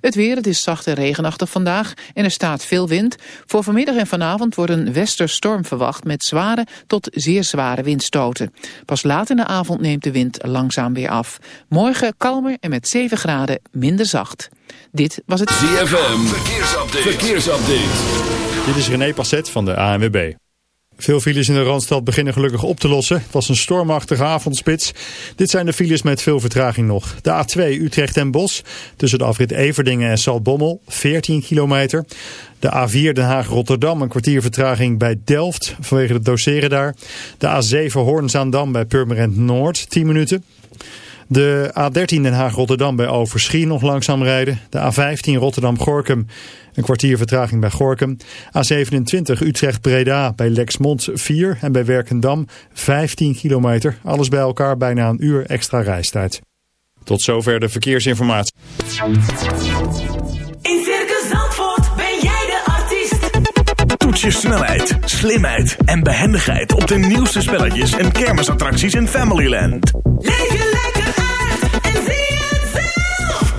Het weer, het is zacht en regenachtig vandaag en er staat veel wind. Voor vanmiddag en vanavond wordt een westerstorm verwacht met zware tot zeer zware windstoten. Pas laat in de avond neemt de wind langzaam weer af. Morgen kalmer en met 7 graden minder zacht. Dit was het ZFM Verkeersupdate. Verkeersupdate. Dit is René Passet van de ANWB. Veel files in de Randstad beginnen gelukkig op te lossen. Het was een stormachtige avondspits. Dit zijn de files met veel vertraging nog. De A2 Utrecht en Bos tussen de afrit Everdingen en Saltbommel 14 kilometer. De A4 Den Haag-Rotterdam een kwartier vertraging bij Delft vanwege het doseren daar. De A7 Hoorn-Zaandam bij Purmerend Noord 10 minuten. De A13 Den Haag-Rotterdam bij Overschie nog langzaam rijden. De A15 Rotterdam-Gorkum een kwartier vertraging bij Gorkum. A27 Utrecht-Breda bij Lexmond 4 en bij Werkendam 15 kilometer. Alles bij elkaar bijna een uur extra reistijd. Tot zover de verkeersinformatie. In Circus Zandvoort ben jij de artiest. Toets je snelheid, slimheid en behendigheid op de nieuwste spelletjes en kermisattracties in Familyland. Leef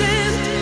isn't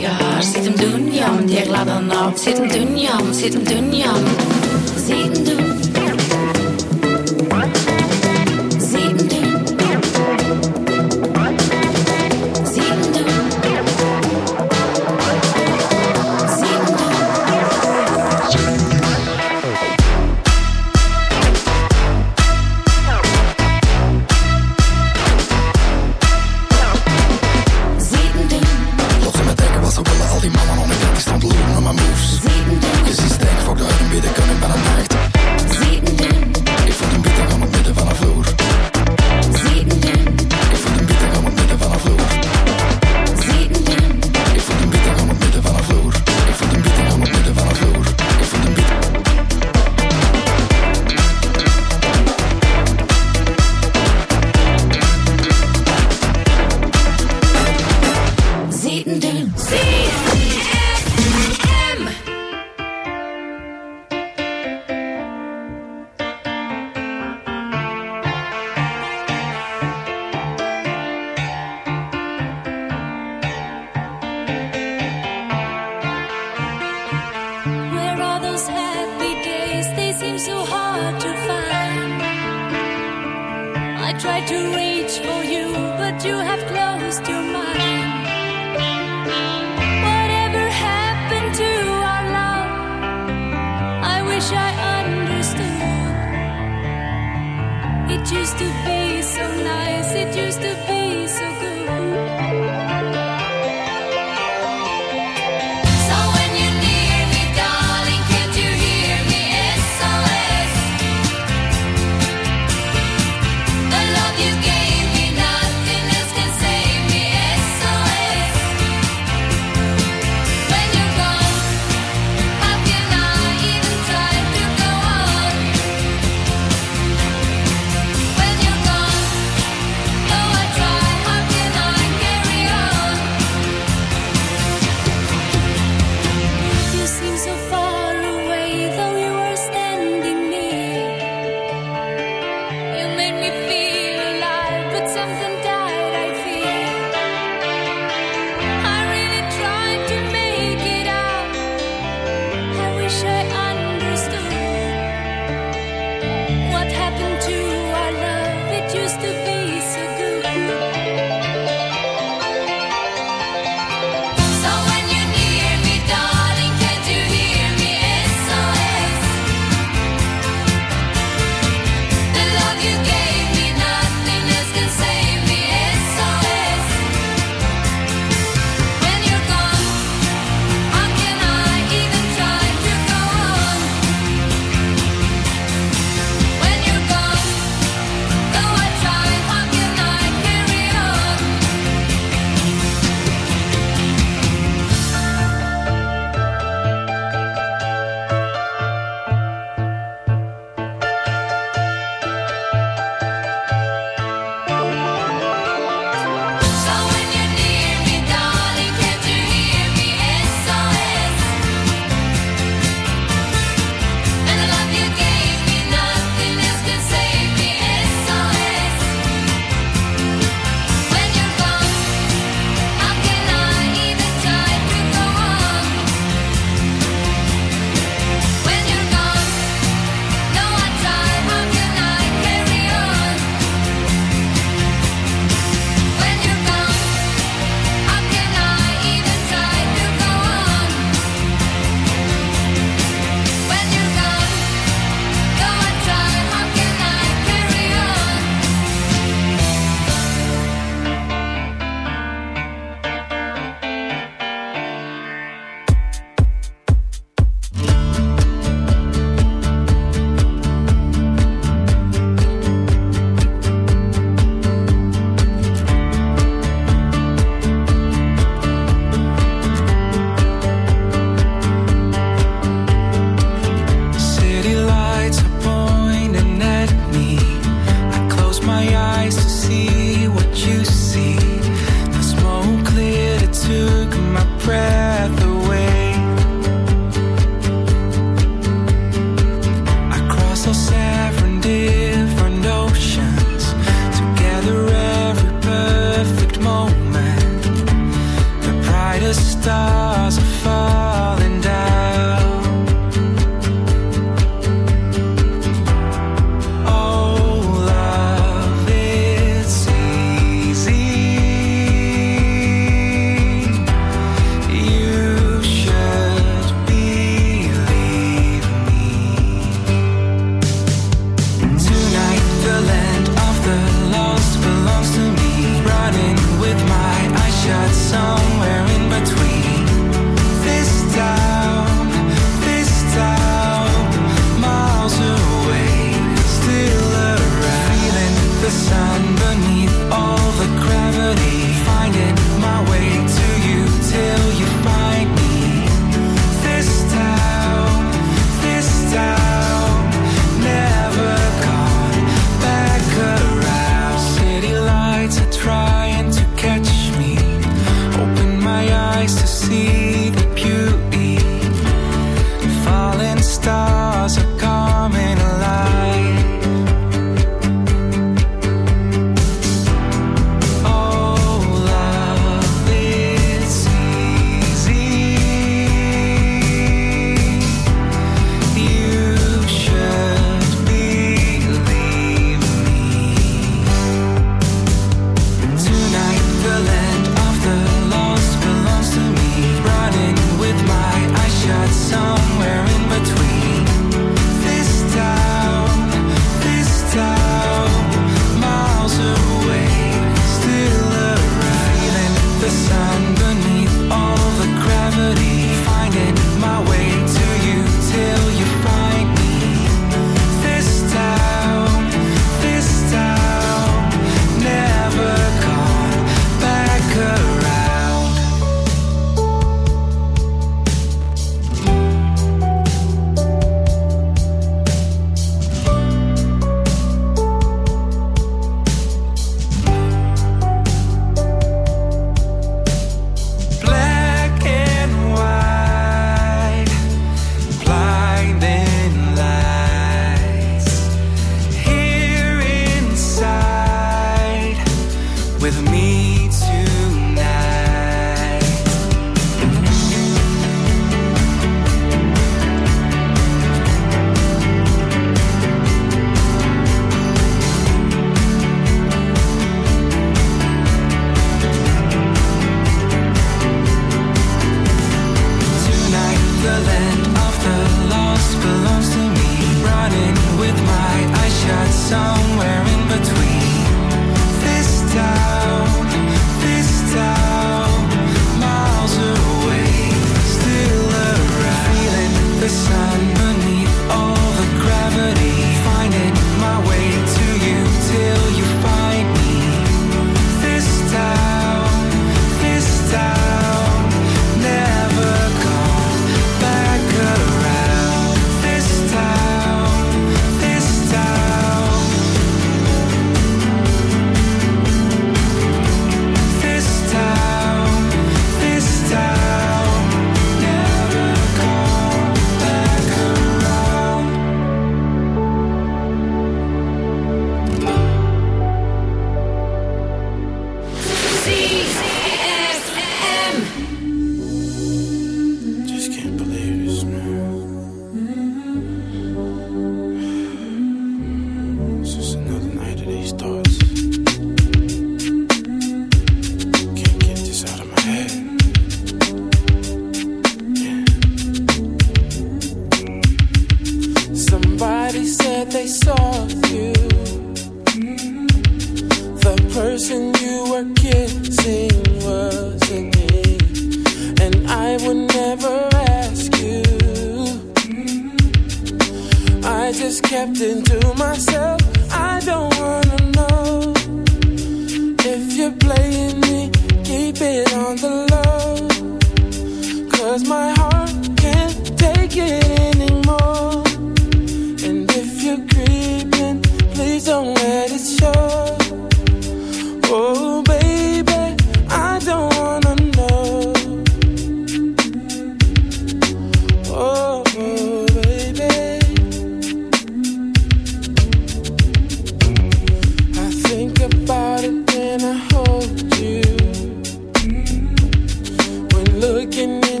looking in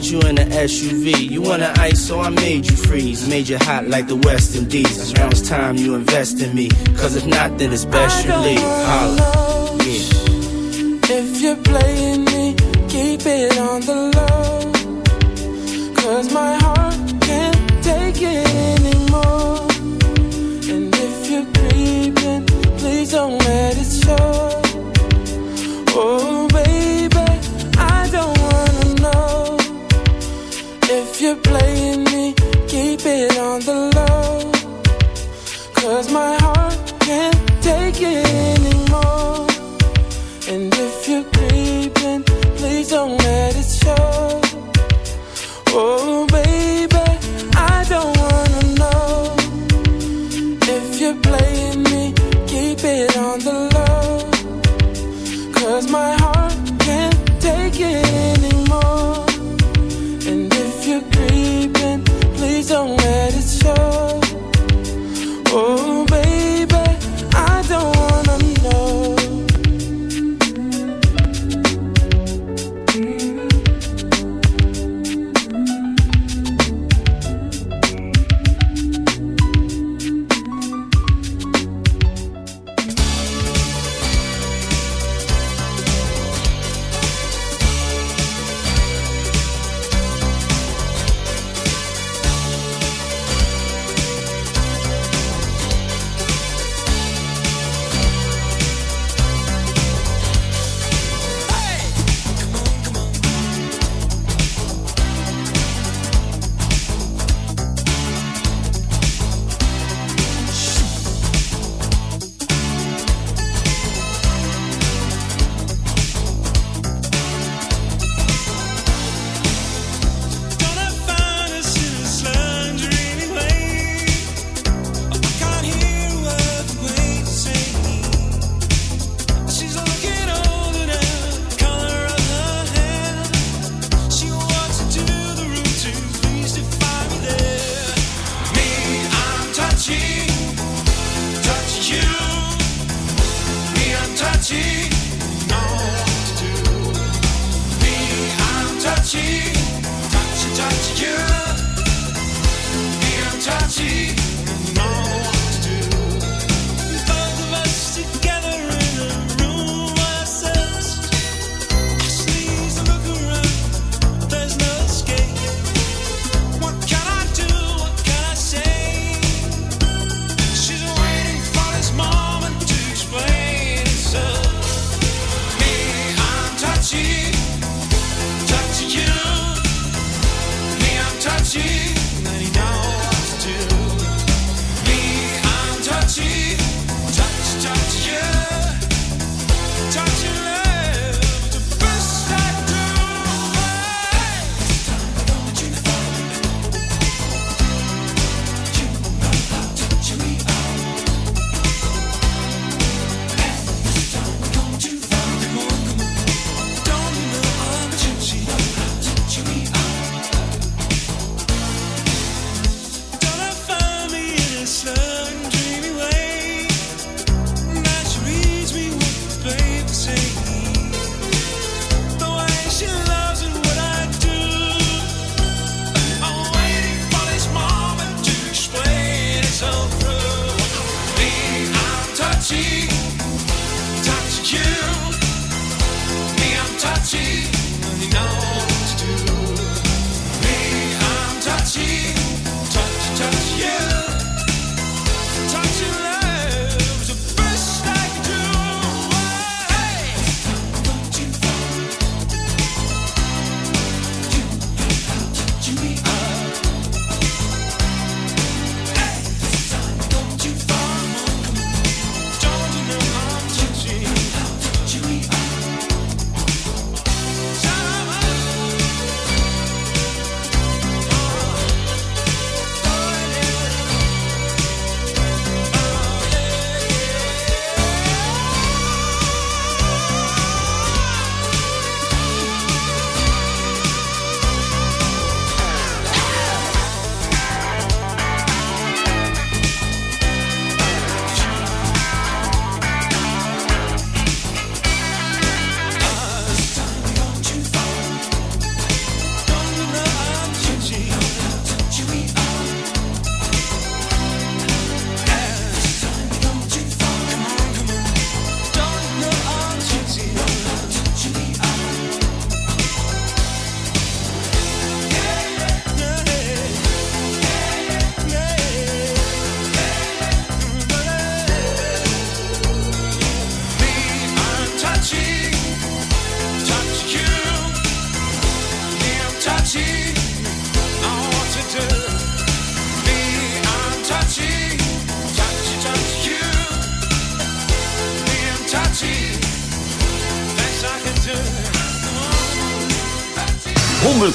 Put you in an SUV. You want an ice, so I made you freeze. Made you hot like the West Indies. Now it's time you invest in me. Cause if not, then it's best you leave. Holla. Yeah. If you're playing me, keep it on the low.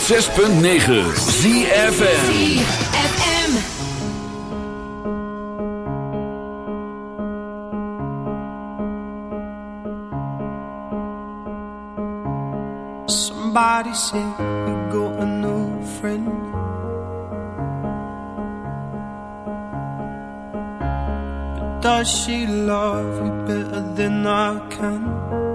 106.9 ZFM. ZFM. Somebody said you got a new friend. But does she love you better than I can?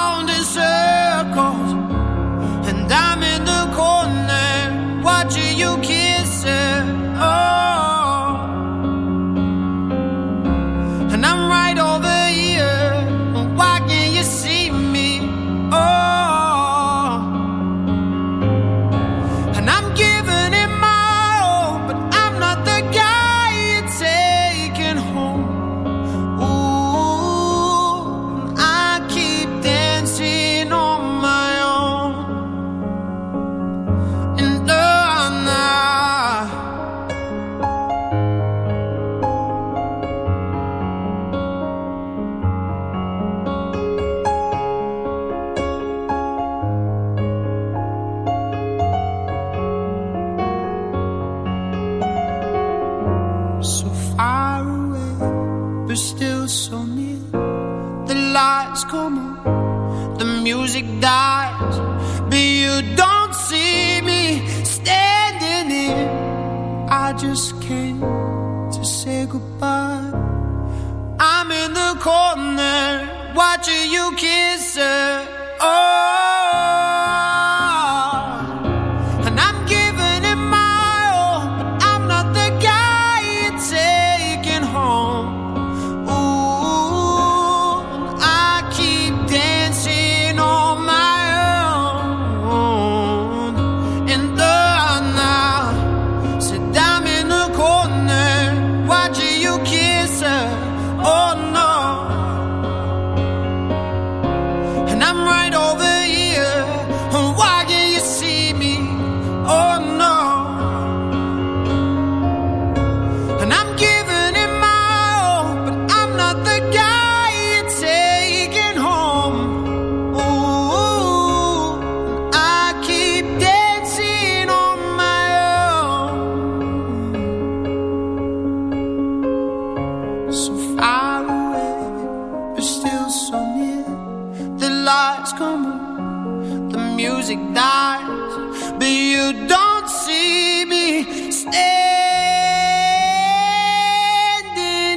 lights come on, the music dies, but you don't see me standing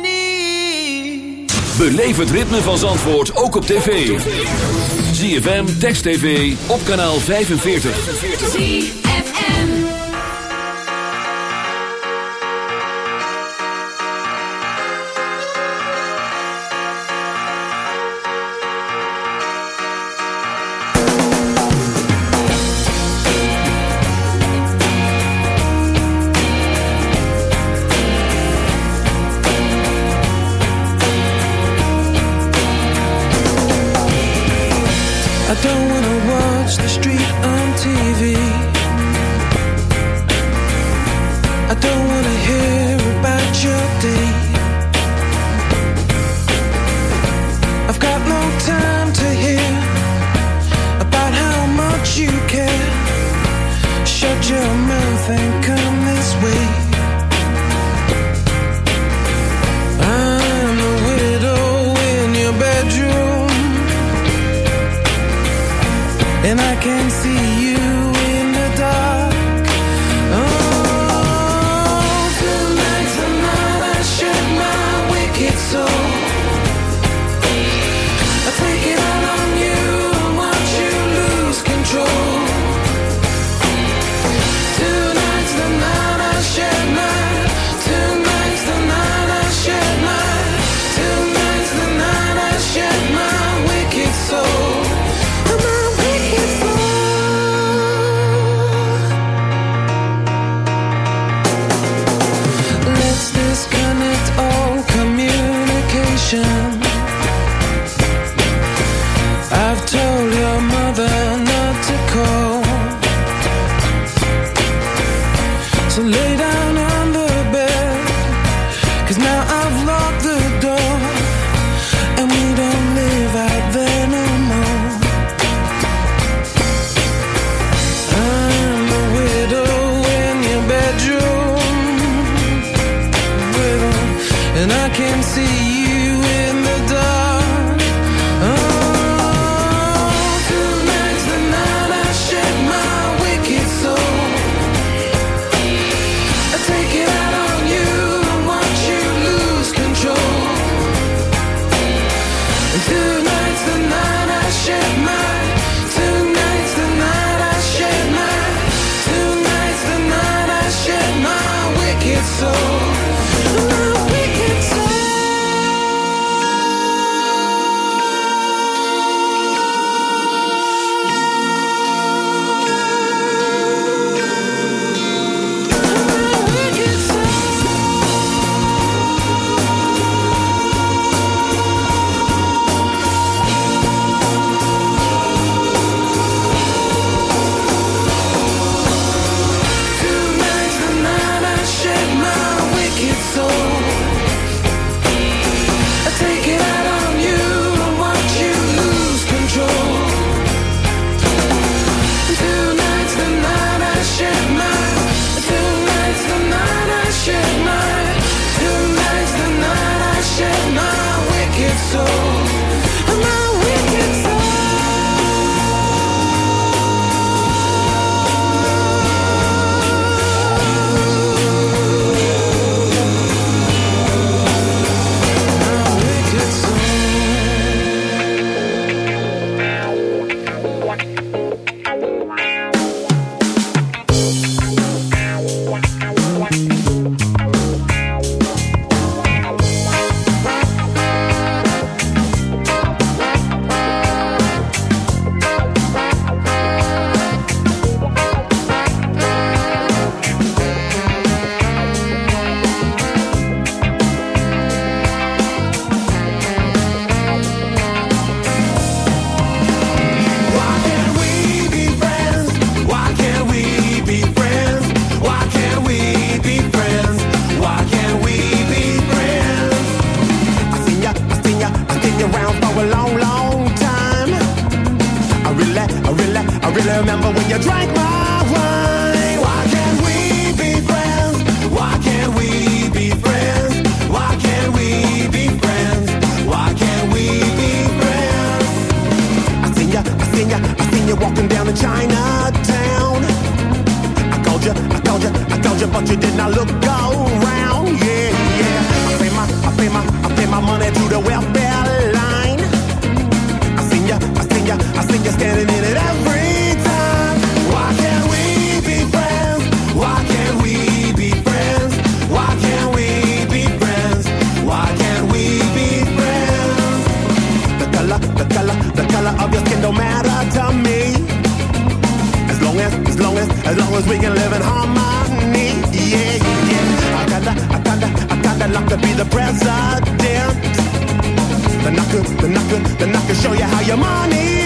here. Beleef het ritme van Zandvoort ook op tv. ZFM, Text TV, op kanaal 45. To be the president. Then I could, then I could, then I could show you how your money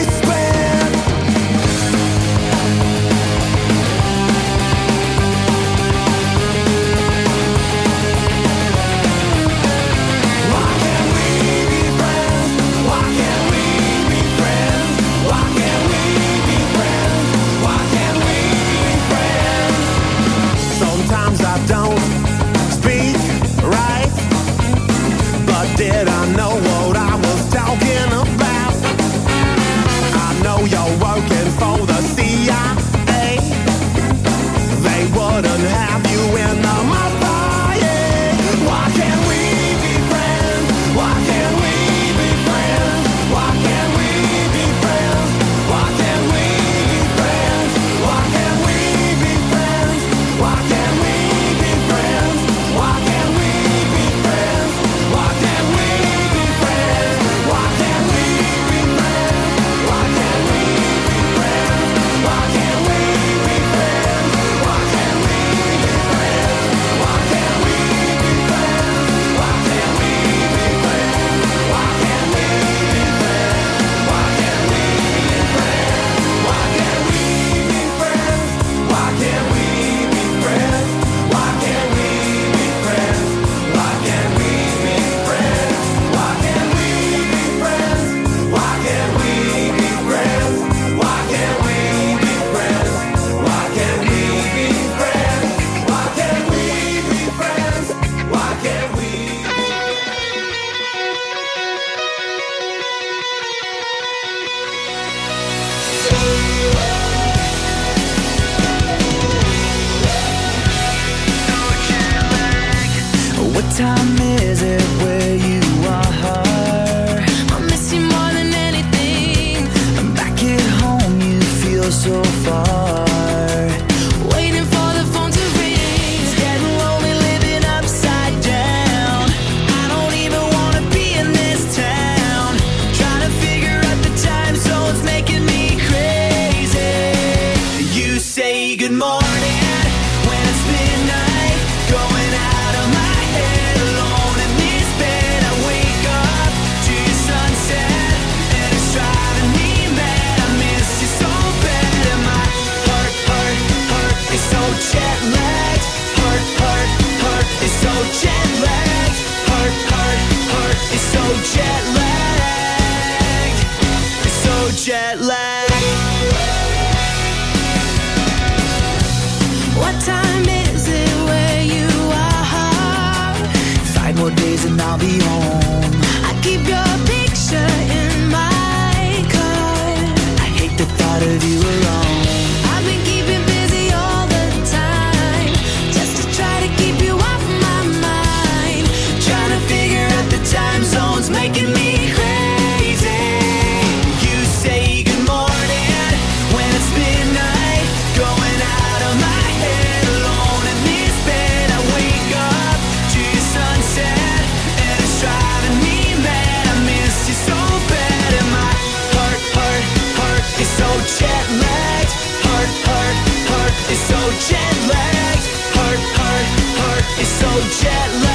jet lagged. So jet lagged. What time is it where you are? Five more days and I'll be home. It's so jet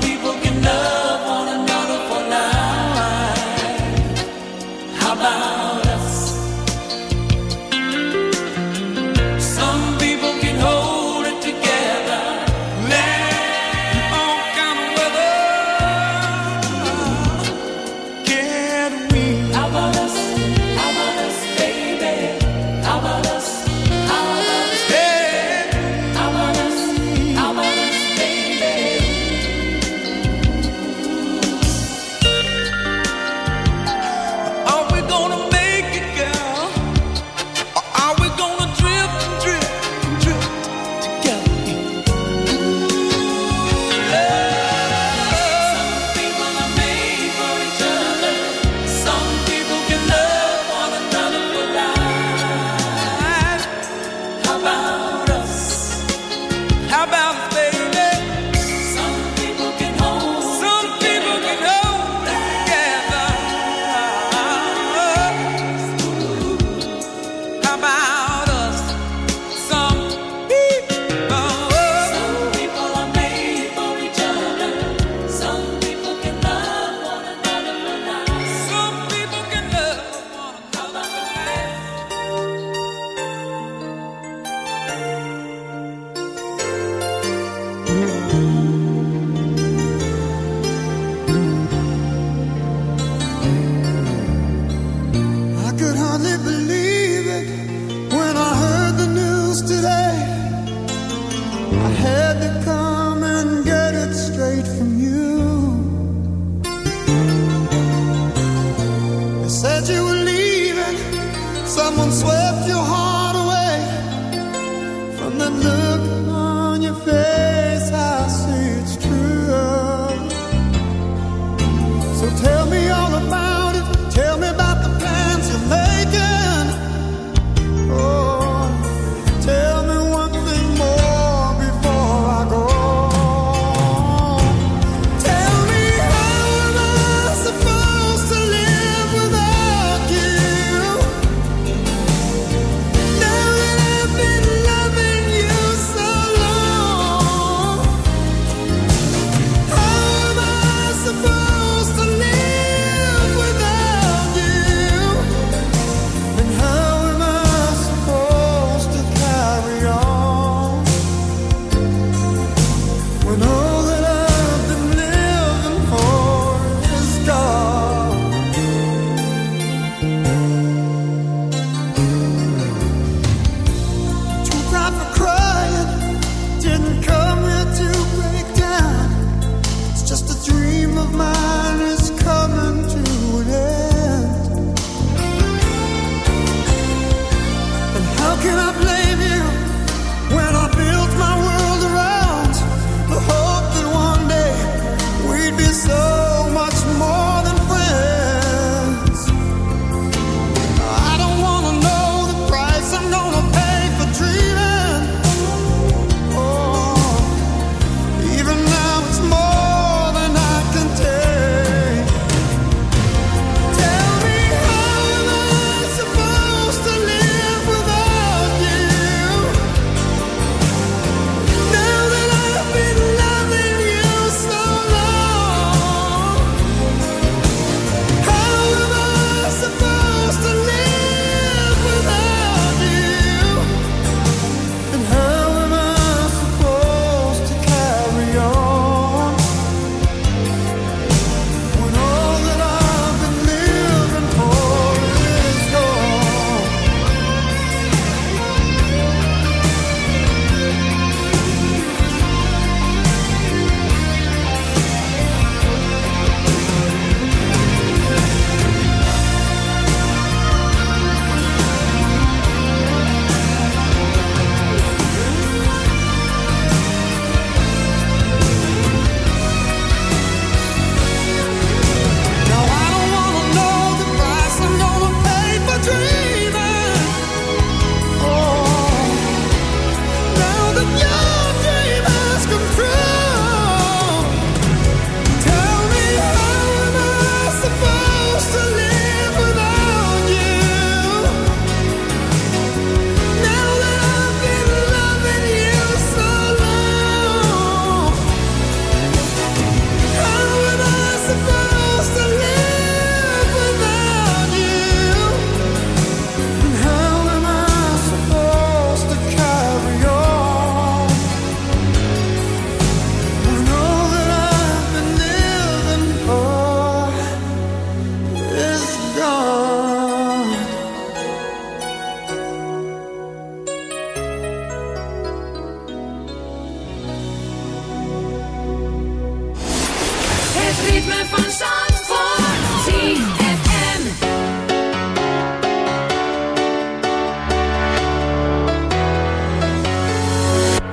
people can love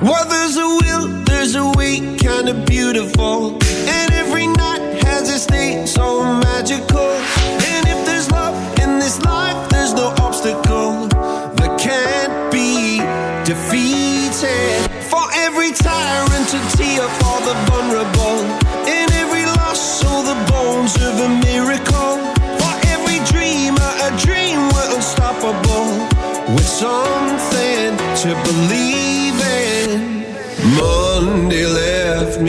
Well, there's a will, there's a way, kind of beautiful. And every night has its day, so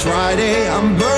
Friday. I'm burning